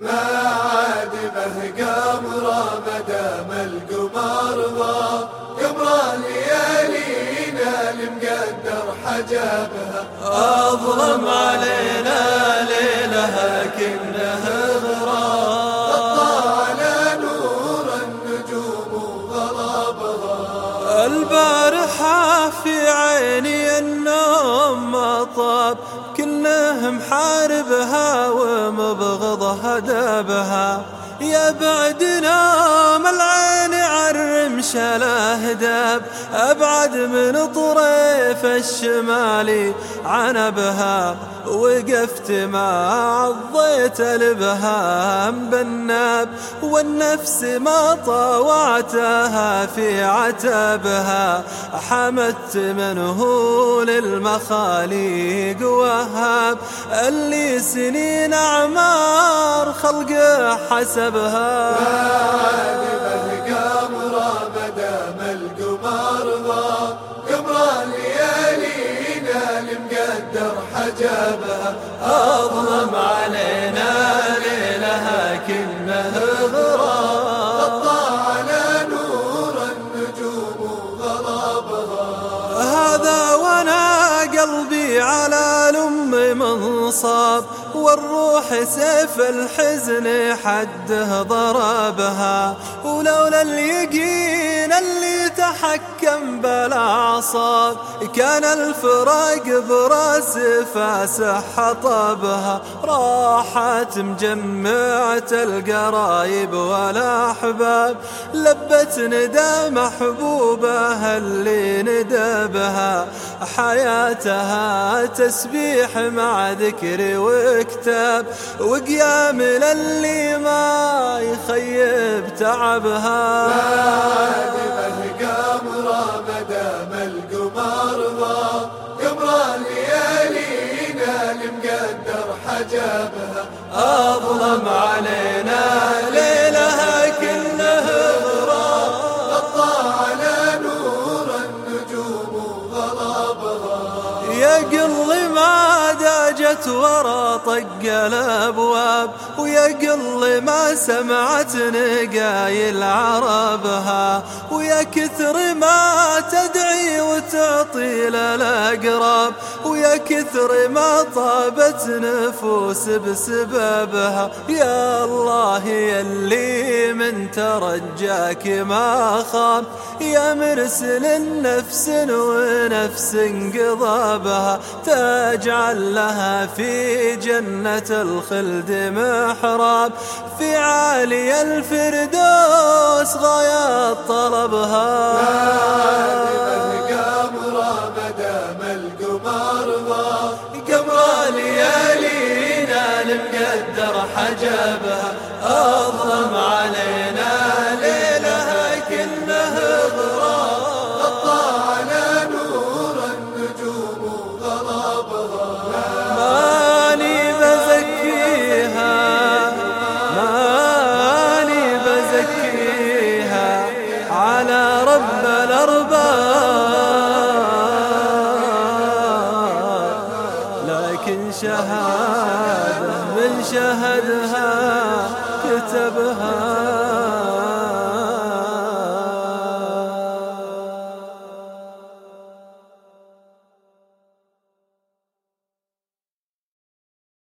ما عاد به قمرة مدام القمر ضاء قمر ليالينا المقدر حجابها. أظلم علينا ليلها كنه غراب غطى على نور النجوم وغلبها البارحة في عيني النوم ما طاب. محاربها ومبغضها دابها. يا بعد نوم العين عرمش الاهداب أبعد من طريف الشمالي عنبها وقفت ما عضيت البهام بالناب. والنفس ما طوعتها في عتبها حمدت منه للمخاليق وهاب. اللي سنين أعمار خلقه حسبها. ما به قمره مدام القمر ضاء قمر ليالينا المقدر حجابها أظلم علينا ليلها كنه غراب غطى على نور النجوم وغلبها هذا وأنا قلبي على الأم منصاب. والروح سيف الحزن حده ضربها. ولولا اليقين اللي تحكم بالأعصاب كان الفراق براس فاسح حطبها. راحت مجمعة القرايب والأحباب لبت ندى محبوبها اللي ندبها. حياتها تسبيح مع ذكر وكتاب وقيام للي ما يخيب تعبها. داجت ورا طق الأبواب ويا قل ما سمعت نقايل عربها ويا كثر ما تدعي وتعطي للاقراب ويا كثر ما طابت نفوس بسببها. يا الله يلي من ترجاك ما خاب. يا مرسل النفس ونفس انقضابها. تجعل لها في جنة الخلد محراب. في عالي الفردوس غاية طلبها. المقدر حجبها أظلم علينا ليلها كنه غراب على نور النجوم وغلبها ماني بزكيها ماني بزكيها. على رب الأرباب من شهدها كتبها.